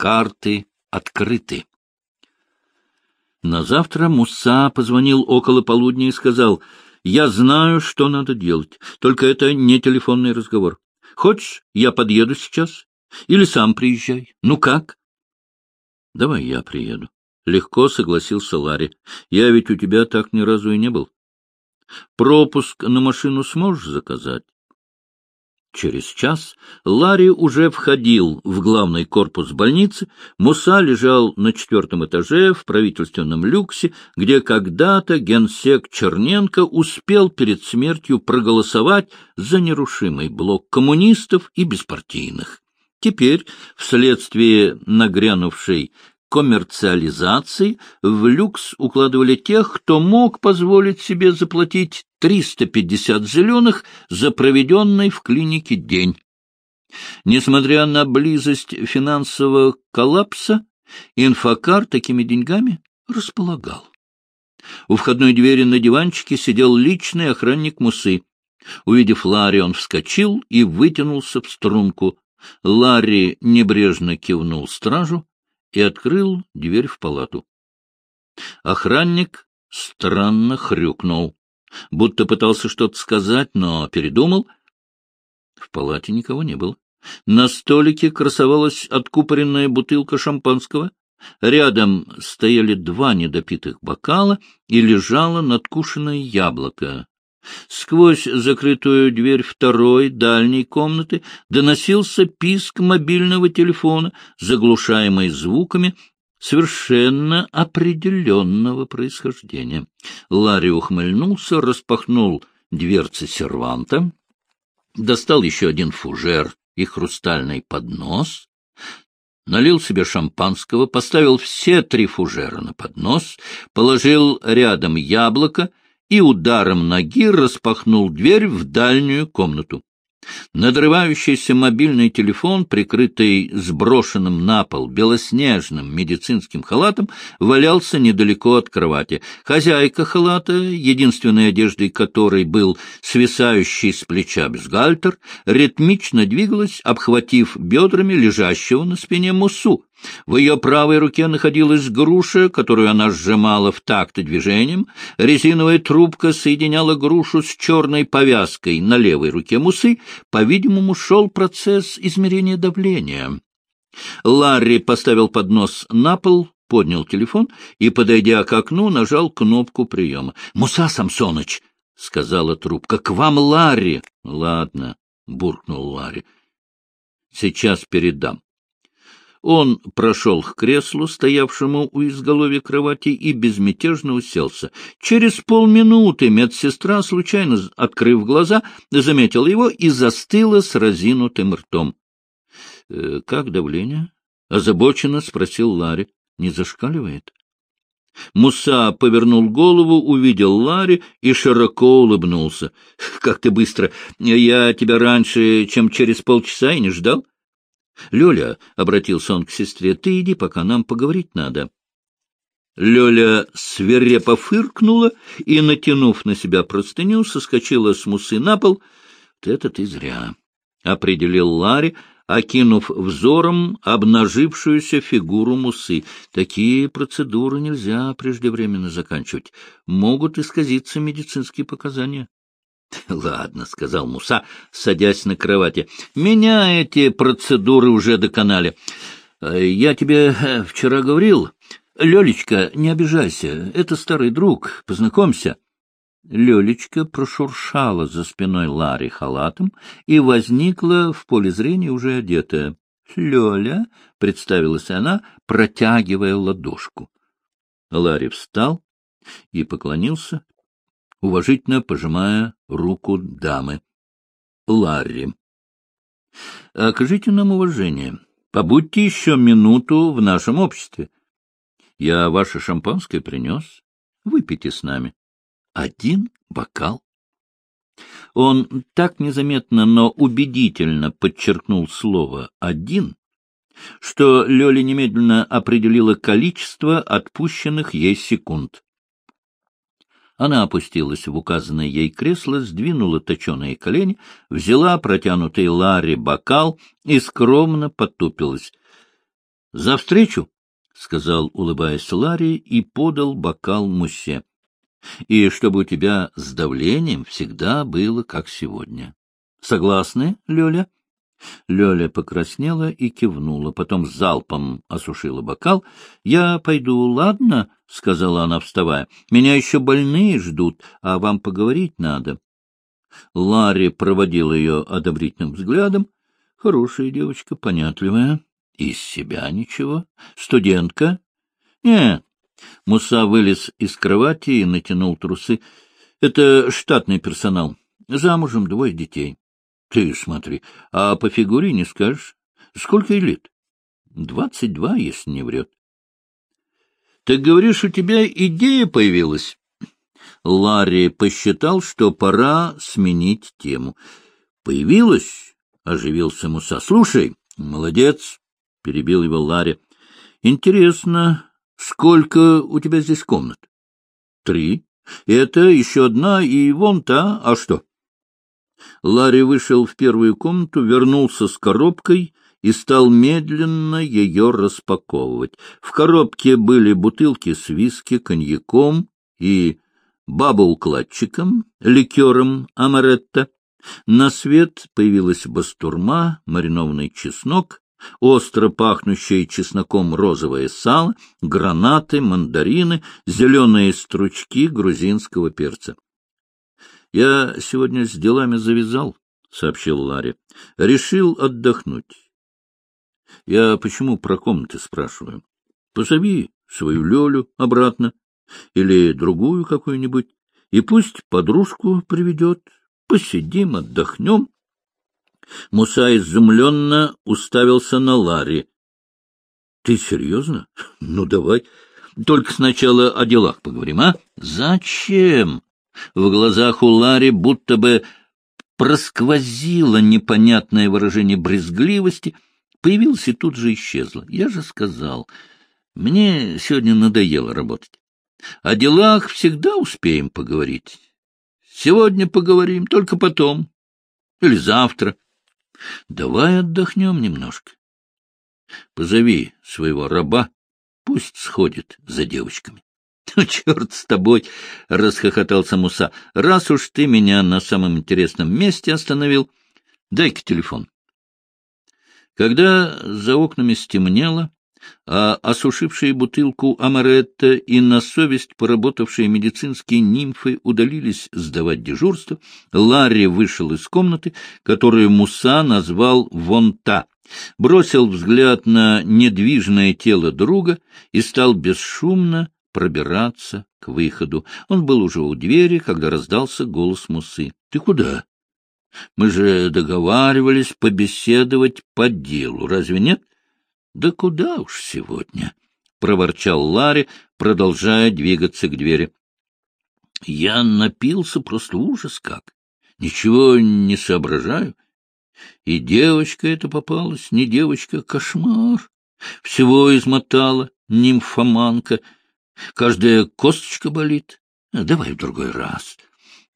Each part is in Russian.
карты открыты. На завтра Муса позвонил около полудня и сказал, «Я знаю, что надо делать, только это не телефонный разговор. Хочешь, я подъеду сейчас? Или сам приезжай? Ну как?» «Давай я приеду». Легко согласился Ларри. «Я ведь у тебя так ни разу и не был. Пропуск на машину сможешь заказать?» Через час Ларри уже входил в главный корпус больницы, Муса лежал на четвертом этаже в правительственном люксе, где когда-то генсек Черненко успел перед смертью проголосовать за нерушимый блок коммунистов и беспартийных. Теперь, вследствие нагрянувшей коммерциализации в люкс укладывали тех, кто мог позволить себе заплатить 350 зеленых за проведенный в клинике день. Несмотря на близость финансового коллапса, инфокар такими деньгами располагал. У входной двери на диванчике сидел личный охранник Мусы. Увидев Ларри, он вскочил и вытянулся в струнку. Ларри небрежно кивнул стражу, и открыл дверь в палату. Охранник странно хрюкнул, будто пытался что-то сказать, но передумал. В палате никого не было. На столике красовалась откупоренная бутылка шампанского, рядом стояли два недопитых бокала и лежало надкушенное яблоко. Сквозь закрытую дверь второй, дальней комнаты доносился писк мобильного телефона, заглушаемый звуками совершенно определенного происхождения. Ларри ухмыльнулся, распахнул дверцы серванта, достал еще один фужер и хрустальный поднос, налил себе шампанского, поставил все три фужера на поднос, положил рядом яблоко и ударом ноги распахнул дверь в дальнюю комнату. Надрывающийся мобильный телефон, прикрытый сброшенным на пол белоснежным медицинским халатом, валялся недалеко от кровати. Хозяйка халата, единственной одеждой которой был свисающий с плеча бюстгальтер, ритмично двигалась, обхватив бедрами лежащего на спине мусу. В ее правой руке находилась груша, которую она сжимала в такт движением. Резиновая трубка соединяла грушу с черной повязкой на левой руке мусы. По-видимому, шел процесс измерения давления. Ларри поставил поднос на пол, поднял телефон и, подойдя к окну, нажал кнопку приема. — Муса Самсоныч! — сказала трубка. — К вам, Ларри! — Ладно, — буркнул Ларри. — Сейчас передам. Он прошел к креслу, стоявшему у изголовья кровати, и безмятежно уселся. Через полминуты медсестра, случайно открыв глаза, заметила его и застыла с разинутым ртом. «Э, — Как давление? — озабоченно спросил Ларри. — Не зашкаливает? Муса повернул голову, увидел Ларри и широко улыбнулся. — Как ты быстро! Я тебя раньше, чем через полчаса и не ждал. — Лёля, — обратился он к сестре, — ты иди, пока нам поговорить надо. Лёля свирепо фыркнула и, натянув на себя простыню, соскочила с мусы на пол. — Это ты зря, — определил Ларри, окинув взором обнажившуюся фигуру мусы. Такие процедуры нельзя преждевременно заканчивать. Могут исказиться медицинские показания. — Ладно, — сказал Муса, садясь на кровати. — Меня эти процедуры уже доконали. Я тебе э, вчера говорил... Лёлечка, не обижайся, это старый друг, познакомься. Лёлечка прошуршала за спиной Ларри халатом и возникла в поле зрения уже одетая. — Лёля, — представилась она, протягивая ладошку. Ларри встал и поклонился, уважительно пожимая руку дамы. Ларри. — Окажите нам уважение. Побудьте еще минуту в нашем обществе. Я ваше шампанское принес. Выпейте с нами. Один бокал. Он так незаметно, но убедительно подчеркнул слово «один», что Лёля немедленно определила количество отпущенных ей секунд. Она опустилась в указанное ей кресло, сдвинула точеные колени, взяла протянутый Ларри бокал и скромно потупилась. — За встречу, — сказал, улыбаясь Ларри, и подал бокал Мусе. — И чтобы у тебя с давлением всегда было, как сегодня. Согласны, Лёля? Лёля покраснела и кивнула, потом залпом осушила бокал. — Я пойду, ладно? — сказала она, вставая. — Меня еще больные ждут, а вам поговорить надо. Ларри проводил ее одобрительным взглядом. Хорошая девочка, понятливая. Из себя ничего. Студентка? Нет. Муса вылез из кровати и натянул трусы. Это штатный персонал. Замужем двое детей. Ты смотри, а по фигуре не скажешь. Сколько ей лет? Двадцать два, если не врет. Так говоришь, у тебя идея появилась? Ларри посчитал, что пора сменить тему. Появилась? — оживился Муса. — Слушай, молодец, — перебил его Ларри. — Интересно, сколько у тебя здесь комнат? — Три. Это еще одна и вон та. А что? — Ларри вышел в первую комнату, вернулся с коробкой и стал медленно ее распаковывать. В коробке были бутылки с виски, коньяком и бабл-кладчиком, ликером амаретто. На свет появилась бастурма, маринованный чеснок, остро пахнущее чесноком розовое сало, гранаты, мандарины, зеленые стручки грузинского перца. — Я сегодня с делами завязал, — сообщил Ларри. — Решил отдохнуть. — Я почему про комнаты спрашиваю? Позови свою Лёлю обратно или другую какую-нибудь, и пусть подружку приведет. Посидим, отдохнем. Муса изумленно уставился на Ларри. — Ты серьезно? Ну, давай. Только сначала о делах поговорим, а? — Зачем? В глазах у Ларри будто бы просквозило непонятное выражение брезгливости, появилось и тут же исчезло. Я же сказал, мне сегодня надоело работать. О делах всегда успеем поговорить. Сегодня поговорим, только потом. Или завтра. Давай отдохнем немножко. Позови своего раба, пусть сходит за девочками. — Ну, черт с тобой! — расхохотался Муса. — Раз уж ты меня на самом интересном месте остановил, дай-ка телефон. Когда за окнами стемнело, а осушившие бутылку амаретто и на совесть поработавшие медицинские нимфы удалились сдавать дежурство, Ларри вышел из комнаты, которую Муса назвал «вон та», бросил взгляд на недвижное тело друга и стал бесшумно пробираться к выходу. Он был уже у двери, когда раздался голос Мусы. — Ты куда? Мы же договаривались побеседовать по делу, разве нет? — Да куда уж сегодня? — проворчал Ларри, продолжая двигаться к двери. — Я напился просто ужас как. Ничего не соображаю. И девочка эта попалась, не девочка, а кошмар. Всего измотала нимфоманка — Каждая косточка болит. Давай в другой раз.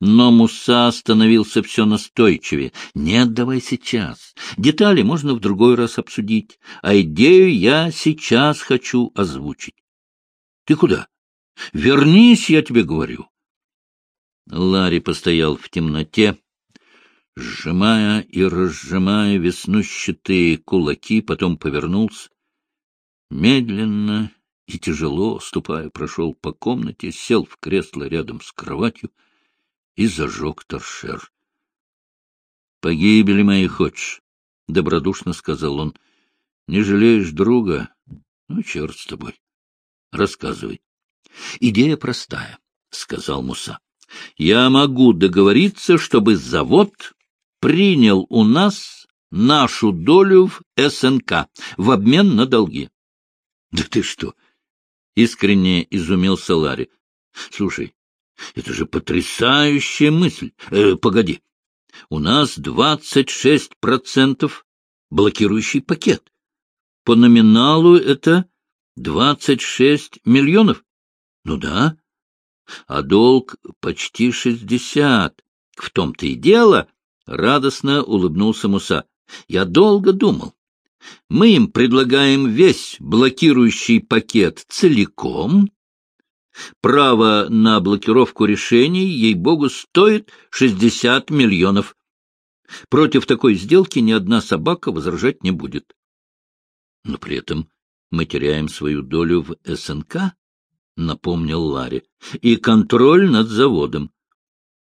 Но Муса становился все настойчивее. Нет, давай сейчас. Детали можно в другой раз обсудить, а идею я сейчас хочу озвучить. Ты куда? Вернись, я тебе говорю. Ларри постоял в темноте, сжимая и разжимая веснущатые кулаки, потом повернулся. Медленно и тяжело, ступая, прошел по комнате, сел в кресло рядом с кроватью и зажег торшер. — Погибели мои хочешь? — добродушно сказал он. — Не жалеешь друга? Ну, черт с тобой. Рассказывай. — Идея простая, — сказал Муса. — Я могу договориться, чтобы завод принял у нас нашу долю в СНК в обмен на долги. — Да ты что? — искренне изумился Ларри. — Слушай, это же потрясающая мысль. Э, погоди, у нас двадцать шесть процентов блокирующий пакет. По номиналу это двадцать шесть миллионов. Ну да. А долг почти шестьдесят. В том-то и дело, — радостно улыбнулся Муса. Я долго думал. Мы им предлагаем весь блокирующий пакет целиком. Право на блокировку решений, ей-богу, стоит 60 миллионов. Против такой сделки ни одна собака возражать не будет. Но при этом мы теряем свою долю в СНК, — напомнил Ларри, — и контроль над заводом.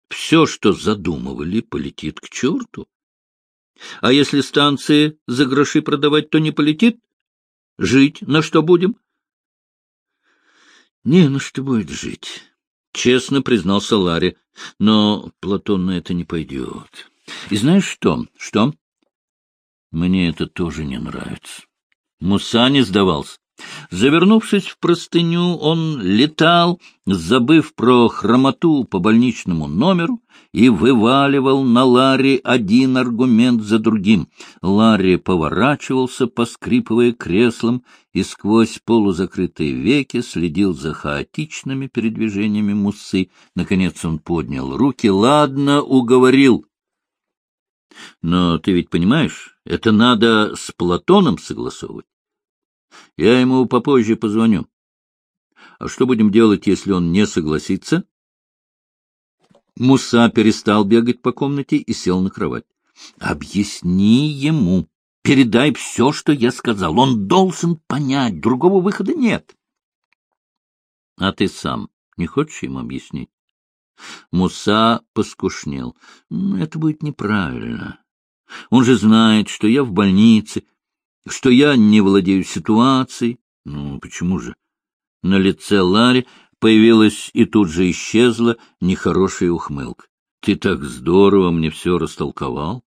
Все, что задумывали, полетит к черту. А если станции за гроши продавать, то не полетит? Жить на что будем? Не на что будет жить, — честно признался Ларри. Но Платон на это не пойдет. И знаешь что? Что? Мне это тоже не нравится. Муса не сдавался. Завернувшись в простыню, он летал, забыв про хромоту по больничному номеру, и вываливал на Ларри один аргумент за другим. Ларри поворачивался, поскрипывая креслом, и сквозь полузакрытые веки следил за хаотичными передвижениями Мусы. Наконец он поднял руки. — Ладно, уговорил. — Но ты ведь понимаешь, это надо с Платоном согласовывать. Я ему попозже позвоню. А что будем делать, если он не согласится? Муса перестал бегать по комнате и сел на кровать. — Объясни ему. Передай все, что я сказал. Он должен понять. Другого выхода нет. — А ты сам не хочешь ему объяснить? Муса поскушнел. — Это будет неправильно. Он же знает, что я в больнице, что я не владею ситуацией. Ну, почему же? На лице Ларри появилась и тут же исчезла нехорошая ухмылка. Ты так здорово мне все растолковал,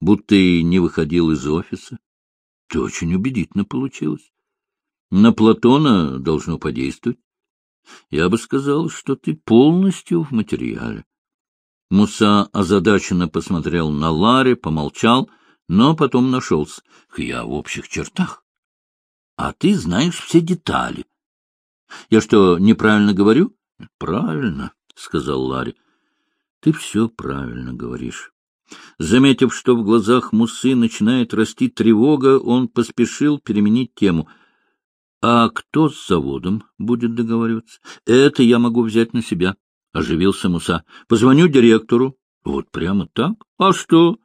будто и не выходил из офиса. Ты очень убедительно получилось. На Платона должно подействовать. Я бы сказал, что ты полностью в материале. Муса озадаченно посмотрел на Ларе, помолчал — но потом нашелся. Я в общих чертах. А ты знаешь все детали. Я что, неправильно говорю? Правильно, — сказал Ларри. Ты все правильно говоришь. Заметив, что в глазах Мусы начинает расти тревога, он поспешил переменить тему. — А кто с заводом будет договариваться? — Это я могу взять на себя, — оживился Муса. — Позвоню директору. — Вот прямо так? А что?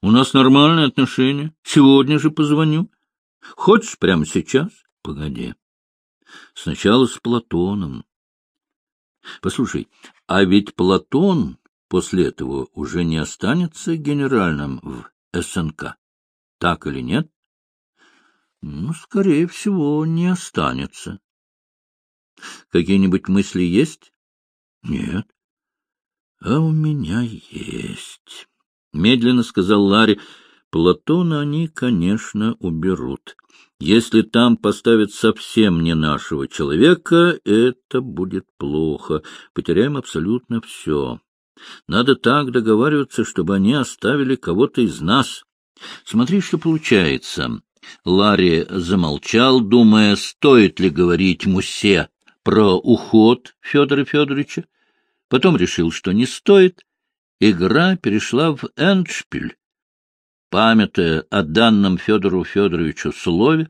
У нас нормальные отношения. Сегодня же позвоню. Хочешь прямо сейчас? Погоди. Сначала с Платоном. Послушай, а ведь Платон после этого уже не останется генеральным в СНК. Так или нет? Ну, скорее всего, не останется. Какие-нибудь мысли есть? Нет. А у меня есть. — медленно сказал Ларри. — Платона они, конечно, уберут. Если там поставят совсем не нашего человека, это будет плохо. Потеряем абсолютно все. Надо так договариваться, чтобы они оставили кого-то из нас. Смотри, что получается. Ларри замолчал, думая, стоит ли говорить Мусе про уход Федора Федоровича. Потом решил, что не стоит, игра перешла в эндшпиль. Памятая о данном Федору Федоровичу слове,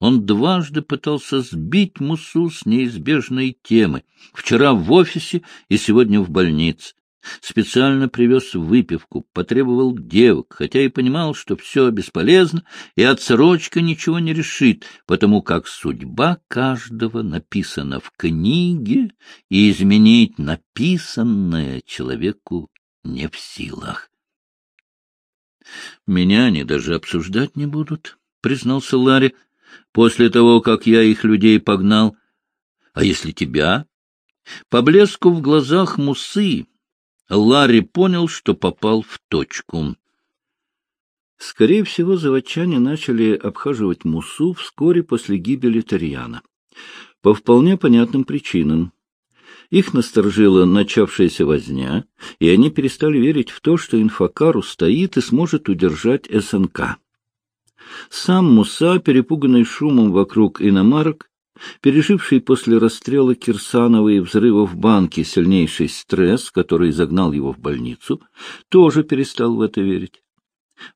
он дважды пытался сбить Мусу с неизбежной темы. Вчера в офисе и сегодня в больнице. Специально привез выпивку, потребовал девок, хотя и понимал, что все бесполезно, и отсрочка ничего не решит, потому как судьба каждого написана в книге, и изменить написанное человеку не в силах. — Меня они даже обсуждать не будут, — признался Ларри, — после того, как я их людей погнал. А если тебя? По блеску в глазах Мусы Ларри понял, что попал в точку. Скорее всего, заводчане начали обхаживать Мусу вскоре после гибели Тарьяна. По вполне понятным причинам. Их насторожила начавшаяся возня, и они перестали верить в то, что инфокар устоит и сможет удержать СНК. Сам Муса, перепуганный шумом вокруг иномарок, переживший после расстрела Кирсанова и взрыва в банке сильнейший стресс, который загнал его в больницу, тоже перестал в это верить.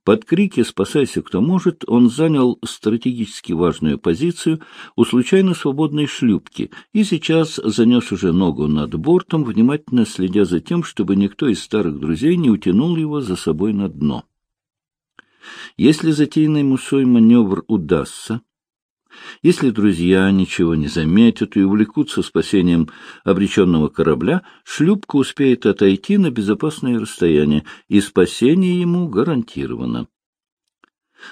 Под крики «Спасайся, кто может!» он занял стратегически важную позицию у случайно свободной шлюпки и сейчас занес уже ногу над бортом, внимательно следя за тем, чтобы никто из старых друзей не утянул его за собой на дно. Если затеянный Мусой маневр удастся, если друзья ничего не заметят и увлекутся спасением обреченного корабля, шлюпка успеет отойти на безопасное расстояние, и спасение ему гарантировано.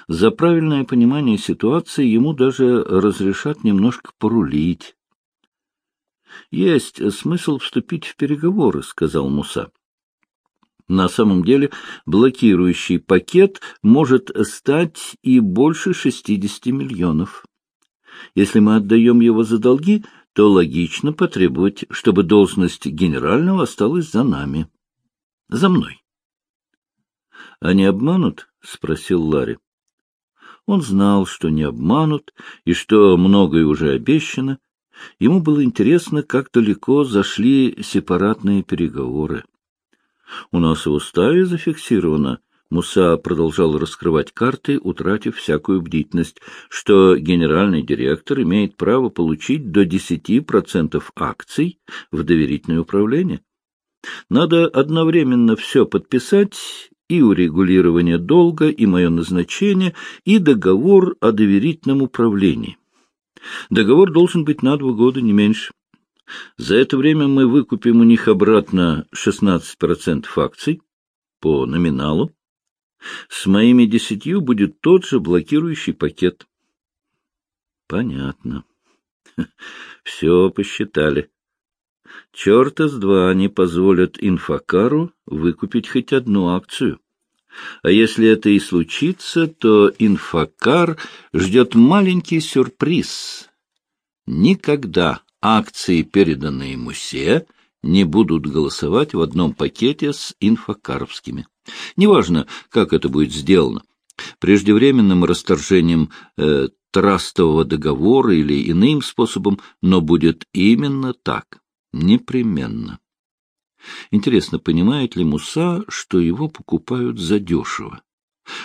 За правильное понимание ситуации ему даже разрешат немножко порулить. — Есть смысл вступить в переговоры, — сказал Муса. На самом деле блокирующий пакет может стать и больше 60 миллионов. Если мы отдаем его за долги, то логично потребовать, чтобы должность генерального осталась за нами. За мной. — Они обманут? — спросил Ларри. Он знал, что не обманут, и что многое уже обещано. Ему было интересно, как далеко зашли сепаратные переговоры. У нас в уставе зафиксировано, Муса продолжал раскрывать карты, утратив всякую бдительность, что генеральный директор имеет право получить до 10% акций в доверительное управление. Надо одновременно все подписать, и урегулирование долга, и мое назначение, и договор о доверительном управлении. Договор должен быть на два года, не меньше. За это время мы выкупим у них обратно 16% акций по номиналу, с моими десятью будет тот же блокирующий пакет. Понятно. Все посчитали. Черта с два они позволят инфокару выкупить хоть одну акцию. А если это и случится, то инфокар ждет маленький сюрприз. Никогда акции, переданные Мусе, не будут голосовать в одном пакете с инфокаровскими. Неважно, как это будет сделано. Преждевременным расторжением э, трастового договора или иным способом, но будет именно так. Непременно. Интересно, понимает ли Муса, что его покупают задешево?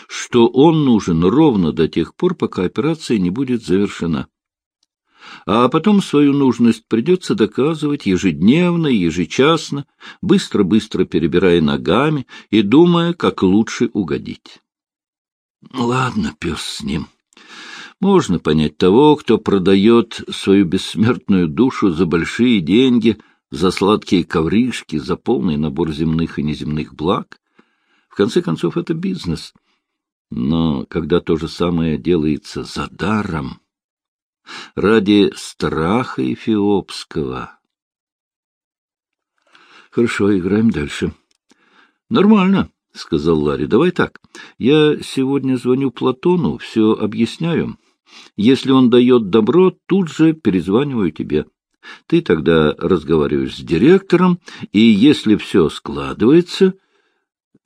Что он нужен ровно до тех пор, пока операция не будет завершена? А потом свою нужность придется доказывать ежедневно ежечасно, быстро-быстро перебирая ногами и думая, как лучше угодить. Ладно, пес с ним. Можно понять того, кто продает свою бессмертную душу за большие деньги, за сладкие ковришки, за полный набор земных и неземных благ. В конце концов, это бизнес. Но когда то же самое делается за даром ради страха эфиопского. Хорошо, играем дальше. Нормально, — сказал Ларри. Давай так. Я сегодня звоню Платону, все объясняю. Если он дает добро, тут же перезваниваю тебе. Ты тогда разговариваешь с директором, и если все складывается,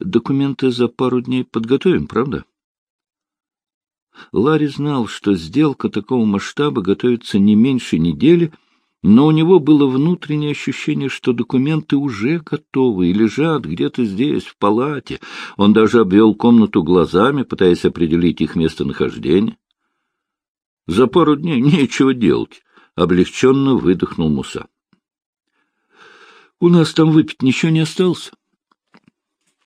документы за пару дней подготовим, правда? — Ларри знал, что сделка такого масштаба готовится не меньше недели, но у него было внутреннее ощущение, что документы уже готовы и лежат где-то здесь, в палате. Он даже обвел комнату глазами, пытаясь определить их местонахождение. «За пару дней нечего делать», — облегченно выдохнул Муса. «У нас там выпить ничего не осталось?»